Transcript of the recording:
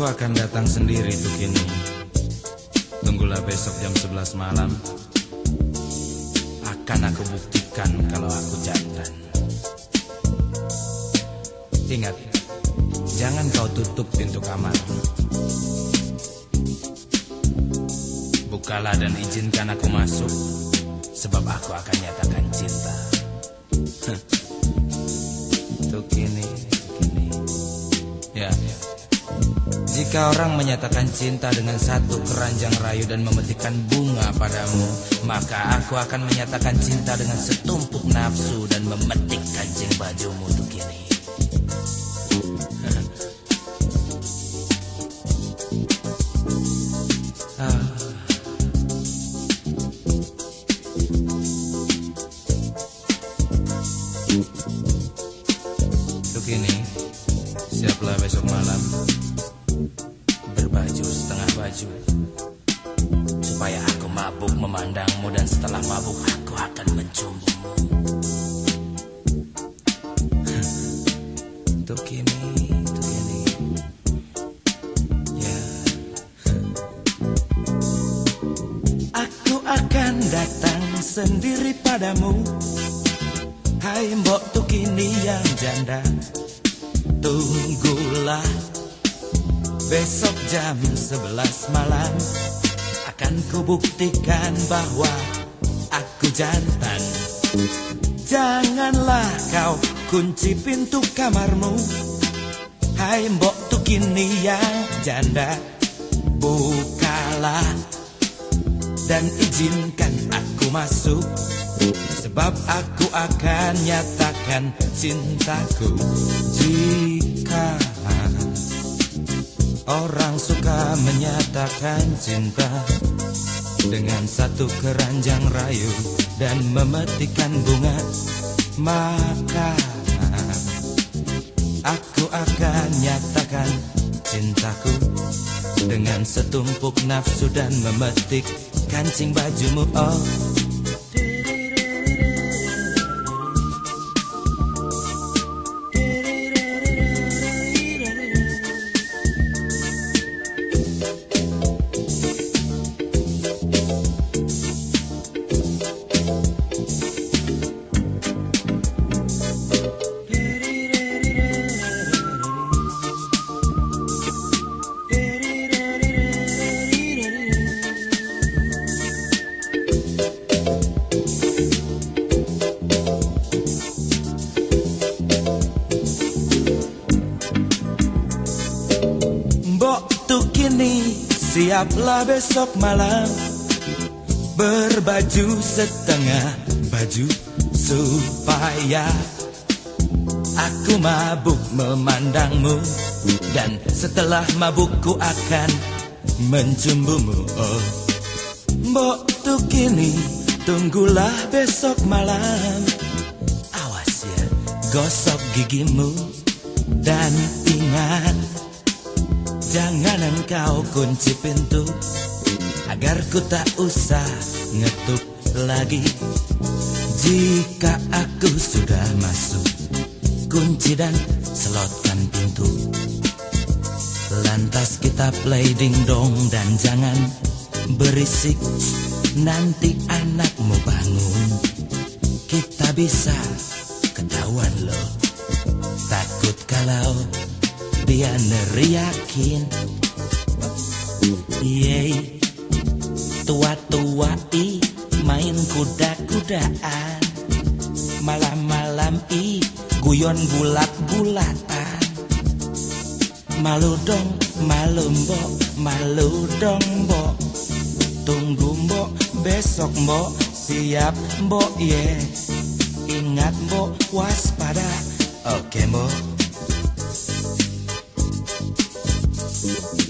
Aku akan datang sendiri tuh kini Tunggulah besok jam 11 malam. Akan aku buktikan kalau aku jantan. Ingat Jangan kau tutup pintu kamar. Bukalah dan izinkan aku masuk Sebab aku akan nyatakan cinta jika orang menyatakan cinta dengan satu keranjang rayu dan memetikkan bunga padamu, maka aku akan menyatakan cinta dengan setumpuk nafsu dan memetik kancing bajumu untuk kini. ah. Untuk ini, siaplah besok datang sendiri padamu. Hai mbok tukini yang janda. Tunggulah. Besok jam 11 malam Akan kubuktikan bahwa aku jantan. Janganlah kau kunci pintu kamarmu. Hai mbok tukini yang janda. Bukalah dan izinkan aku masuk. Sebab aku akan nyatakan cintaku. Jika Orang suka menyatakan cinta Dengan satu keranjang rayu Dan memetikan bunga Maka Aku akan nyatakan cintaku Dengan setumpuk nafsu dan memetik kancing bajumu Oh siaplah besok malam. Berbaju setengah baju Supaya aku mabuk memandangmu. Dan setelah mabukku akan mencumbumu. Oh Mbok tuh kini tunggulah besok malam. Awas ya gosok gigimu Dan ingat Jangan engkau kunci pintu Agar ku tak usah ngetuk lagi. Jika aku sudah masuk Kunci dan selotkan pintu. Lantas kita play ding dong Dan jangan berisik Nanti anakmu bangun. Kita bisa ketahuan loh Takut kalau dia neriakin. Yeay Tua-tua i main kuda-kudaan. Malam-malam i guyon bulat-bulatan. Malu dong, malu mbok, malu dong mbok. Tunggu mbok, besok mbok, siap mbok ye. Yeah. Ingat mbok, waspada, oke mbok Thank you.